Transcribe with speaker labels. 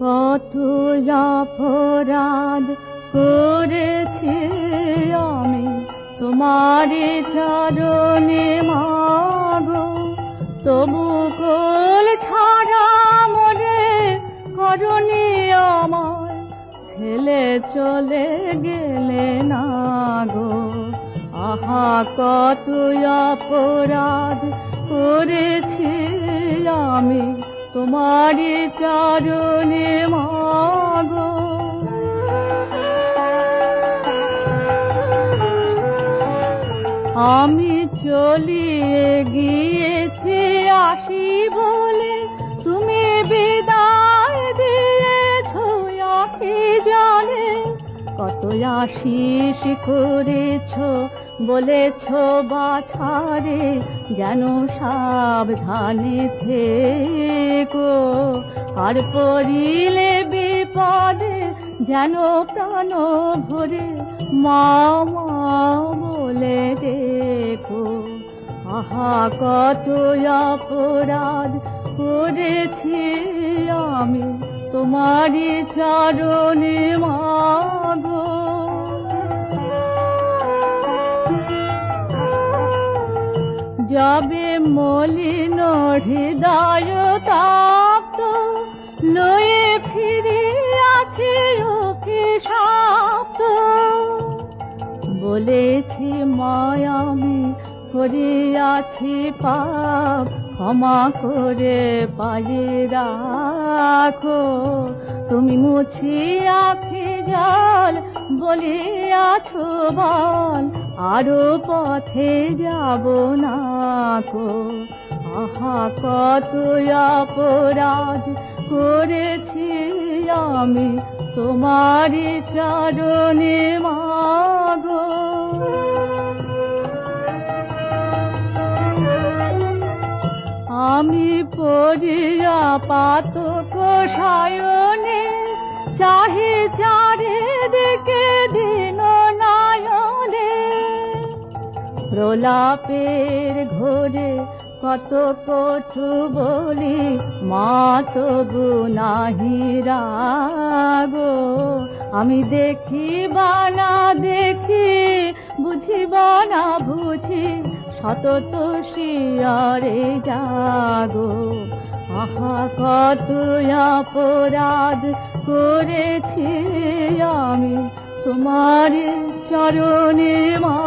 Speaker 1: কত অপরাধ করেছি আমি। তোমার চরণে মাগো, তবু কোল ছাড়া মরে করণী আমার ফেলে চলে গেলে না গো। আহা, কত অপরাধ আমি তোমারই চরণে মাগো। আমি চলিয়ে গিয়েছি আসি বলে, তুমি বিদায় দিয়েছ জানে। কত আশিস করেছ বলেছ বাছারে, যেন সাবধানে থেকো। আর পড়িলে বিপদে যেন প্রাণ ভরে মা মা বলে দেখো। আহা কত অপরাধ করেছি আমি, তোমারই চরণে মাগো যাবে মলিন হৃদয় তাপ্ত লয়ে ফিরে আছে অভিশাপ্ত বলেছি মায়ামি করিয়াছি পাপ ক্ষমা করে পায়ে রাখো। তুমি মুছি আখি জল বলিয়াছো বল, আরও পথে যাব না কো আহা, কত অপরাধ করেছি আমি তোমারই চরণে মাগো পড়িয়া পাতক সায়নে চাহি চারে দিকে দিন নয়নে। প্রলাপের ঘোরে কত কঠু বলি, মা তবু নাহি রাগো। আমি দেখি না দেখি, বুঝিবা না বুঝি সতত শিয়ারে জাগো। আহা কত অপরাধ করেছি আমি। তোমার চরণে মা